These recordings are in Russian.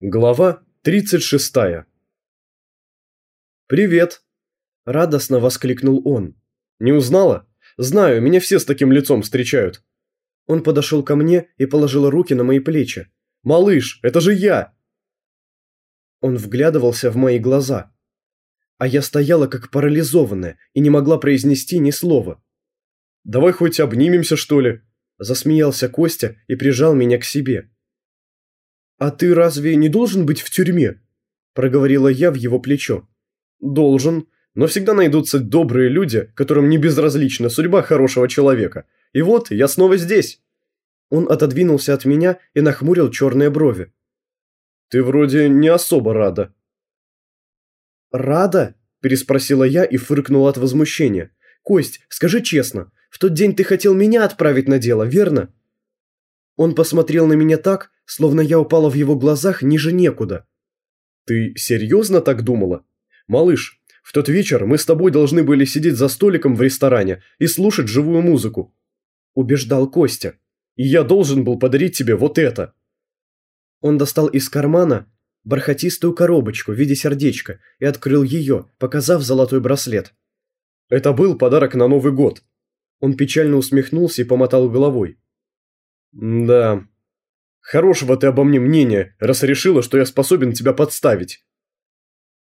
Глава 36 «Привет!» – радостно воскликнул он. «Не узнала? Знаю, меня все с таким лицом встречают». Он подошел ко мне и положил руки на мои плечи. «Малыш, это же я!» Он вглядывался в мои глаза. А я стояла как парализованная и не могла произнести ни слова. «Давай хоть обнимемся, что ли?» – засмеялся Костя и прижал меня к себе. «А ты разве не должен быть в тюрьме?» – проговорила я в его плечо. «Должен, но всегда найдутся добрые люди, которым не безразлична судьба хорошего человека. И вот, я снова здесь!» Он отодвинулся от меня и нахмурил черные брови. «Ты вроде не особо рада». «Рада?» – переспросила я и фыркнула от возмущения. «Кость, скажи честно, в тот день ты хотел меня отправить на дело, верно?» Он посмотрел на меня так, словно я упала в его глазах ниже некуда. «Ты серьезно так думала? Малыш, в тот вечер мы с тобой должны были сидеть за столиком в ресторане и слушать живую музыку», – убеждал Костя. «И я должен был подарить тебе вот это». Он достал из кармана бархатистую коробочку в виде сердечка и открыл ее, показав золотой браслет. «Это был подарок на Новый год». Он печально усмехнулся и помотал головой. «Да. Хорошего ты обо мне мнения, раз решила, что я способен тебя подставить».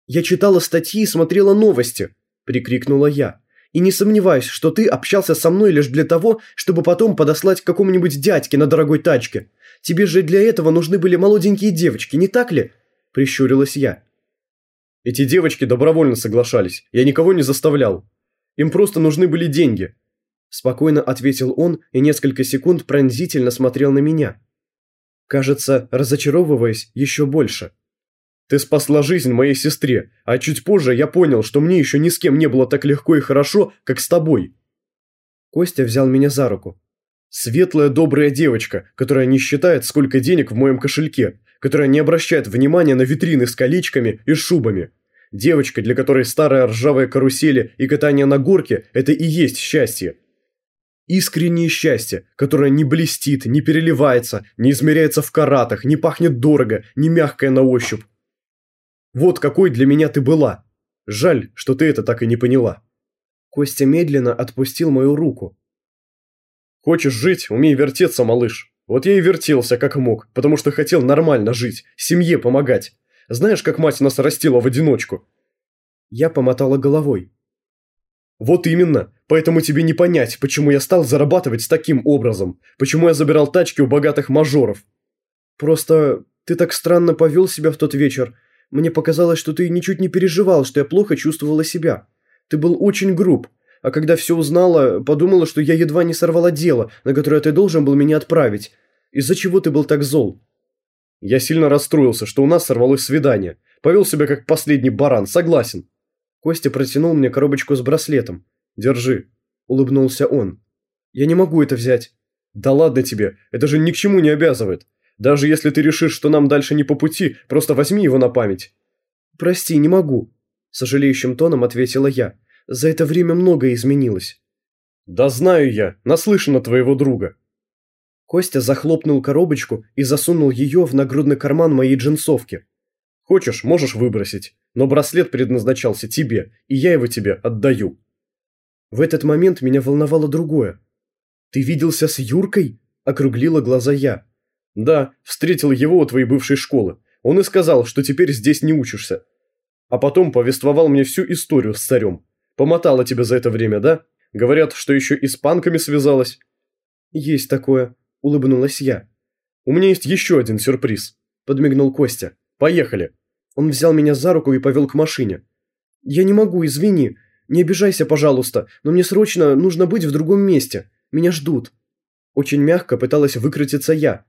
«Я читала статьи и смотрела новости», – прикрикнула я. «И не сомневаюсь, что ты общался со мной лишь для того, чтобы потом подослать какому-нибудь дядьке на дорогой тачке. Тебе же для этого нужны были молоденькие девочки, не так ли?» – прищурилась я. «Эти девочки добровольно соглашались, я никого не заставлял. Им просто нужны были деньги. Спокойно ответил он и несколько секунд пронзительно смотрел на меня. Кажется, разочаровываясь еще больше. «Ты спасла жизнь моей сестре, а чуть позже я понял, что мне еще ни с кем не было так легко и хорошо, как с тобой». Костя взял меня за руку. «Светлая добрая девочка, которая не считает, сколько денег в моем кошельке, которая не обращает внимания на витрины с колечками и шубами. Девочка, для которой старая ржавая карусели и катание на горке – это и есть счастье. Искреннее счастье, которое не блестит, не переливается, не измеряется в каратах, не пахнет дорого, не мягкое на ощупь. Вот какой для меня ты была. Жаль, что ты это так и не поняла. Костя медленно отпустил мою руку. Хочешь жить, умей вертеться, малыш. Вот я и вертелся как мог, потому что хотел нормально жить, семье помогать. Знаешь, как мать нас растила в одиночку? Я помотала головой. Вот именно. Поэтому тебе не понять, почему я стал зарабатывать таким образом. Почему я забирал тачки у богатых мажоров. Просто ты так странно повел себя в тот вечер. Мне показалось, что ты ничуть не переживал, что я плохо чувствовала себя. Ты был очень груб. А когда все узнала, подумала, что я едва не сорвала дело, на которое ты должен был меня отправить. Из-за чего ты был так зол? Я сильно расстроился, что у нас сорвалось свидание. Повел себя как последний баран, согласен. Костя протянул мне коробочку с браслетом. «Держи», – улыбнулся он. «Я не могу это взять». «Да ладно тебе, это же ни к чему не обязывает. Даже если ты решишь, что нам дальше не по пути, просто возьми его на память». «Прости, не могу», – сожалеющим тоном ответила я. «За это время многое изменилось». «Да знаю я, наслышан от твоего друга». Костя захлопнул коробочку и засунул ее в нагрудный карман моей джинсовки. «Хочешь, можешь выбросить но браслет предназначался тебе, и я его тебе отдаю». В этот момент меня волновало другое. «Ты виделся с Юркой?» – округлила глаза я. «Да, встретил его у твоей бывшей школы. Он и сказал, что теперь здесь не учишься. А потом повествовал мне всю историю с царем. Помотала тебя за это время, да? Говорят, что еще и с панками связалась». «Есть такое», – улыбнулась я. «У меня есть еще один сюрприз», – подмигнул Костя. «Поехали». Он взял меня за руку и повел к машине. «Я не могу, извини. Не обижайся, пожалуйста, но мне срочно нужно быть в другом месте. Меня ждут». Очень мягко пыталась выкрутиться я.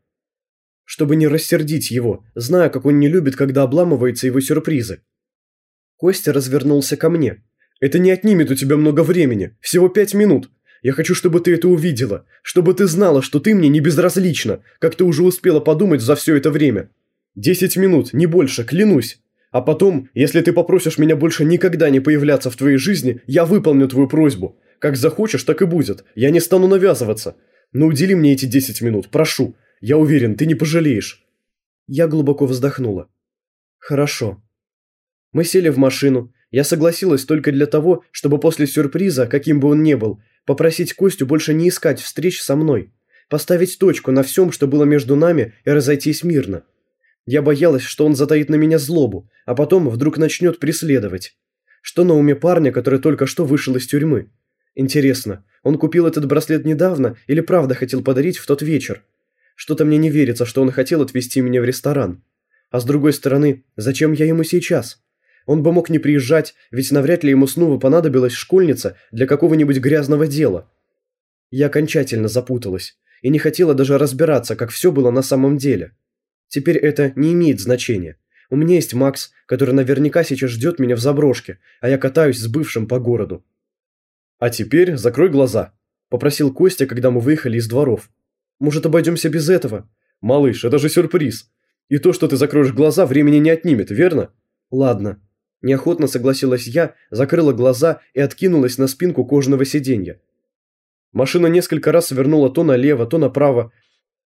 Чтобы не рассердить его, зная, как он не любит, когда обламываются его сюрпризы. Костя развернулся ко мне. «Это не отнимет у тебя много времени. Всего пять минут. Я хочу, чтобы ты это увидела. Чтобы ты знала, что ты мне не безразлична, как ты уже успела подумать за все это время. Десять минут, не больше, клянусь. А потом, если ты попросишь меня больше никогда не появляться в твоей жизни, я выполню твою просьбу. Как захочешь, так и будет. Я не стану навязываться. Но удели мне эти десять минут, прошу. Я уверен, ты не пожалеешь». Я глубоко вздохнула. Хорошо. Мы сели в машину. Я согласилась только для того, чтобы после сюрприза, каким бы он ни был, попросить Костю больше не искать встреч со мной. Поставить точку на всем, что было между нами, и разойтись мирно. Я боялась, что он затаит на меня злобу, а потом вдруг начнет преследовать. Что на уме парня, который только что вышел из тюрьмы? Интересно, он купил этот браслет недавно или правда хотел подарить в тот вечер? Что-то мне не верится, что он хотел отвезти меня в ресторан. А с другой стороны, зачем я ему сейчас? Он бы мог не приезжать, ведь навряд ли ему снова понадобилась школьница для какого-нибудь грязного дела. Я окончательно запуталась и не хотела даже разбираться, как все было на самом деле. Теперь это не имеет значения. У меня есть Макс, который наверняка сейчас ждет меня в заброшке, а я катаюсь с бывшим по городу. «А теперь закрой глаза», – попросил Костя, когда мы выехали из дворов. «Может, обойдемся без этого?» «Малыш, это же сюрприз. И то, что ты закроешь глаза, времени не отнимет, верно?» «Ладно». Неохотно согласилась я, закрыла глаза и откинулась на спинку кожаного сиденья. Машина несколько раз свернула то налево, то направо,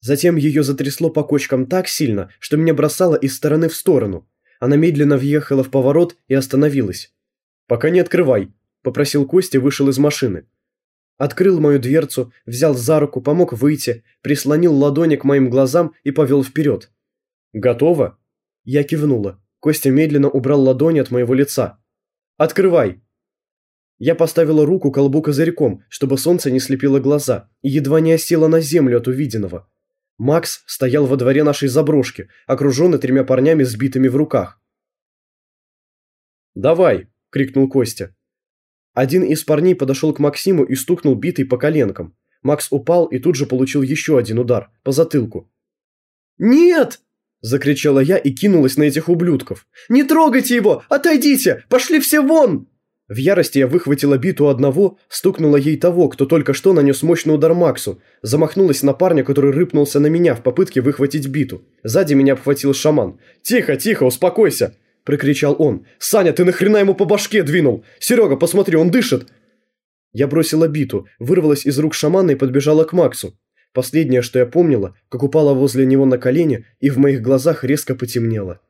Затем ее затрясло по кочкам так сильно, что меня бросало из стороны в сторону. Она медленно въехала в поворот и остановилась. «Пока не открывай», – попросил Костя вышел из машины. Открыл мою дверцу, взял за руку, помог выйти, прислонил ладони к моим глазам и повел вперед. «Готово?» Я кивнула. Костя медленно убрал ладони от моего лица. «Открывай!» Я поставила руку колбу козырьком, чтобы солнце не слепило глаза, и едва не осела на землю от увиденного. Макс стоял во дворе нашей заброшки, окруженный тремя парнями с битами в руках. «Давай!» – крикнул Костя. Один из парней подошел к Максиму и стукнул битой по коленкам. Макс упал и тут же получил еще один удар, по затылку. «Нет!» – закричала я и кинулась на этих ублюдков. «Не трогайте его! Отойдите! Пошли все вон!» В ярости я выхватила биту одного, стукнула ей того, кто только что нанес мощный удар Максу, замахнулась на парня, который рыпнулся на меня в попытке выхватить биту. Сзади меня обхватил шаман. «Тихо, тихо, успокойся!» – прокричал он. «Саня, ты нахрена ему по башке двинул? Серега, посмотри, он дышит!» Я бросила биту, вырвалась из рук шамана и подбежала к Максу. Последнее, что я помнила, как упала возле него на колени и в моих глазах резко потемнело.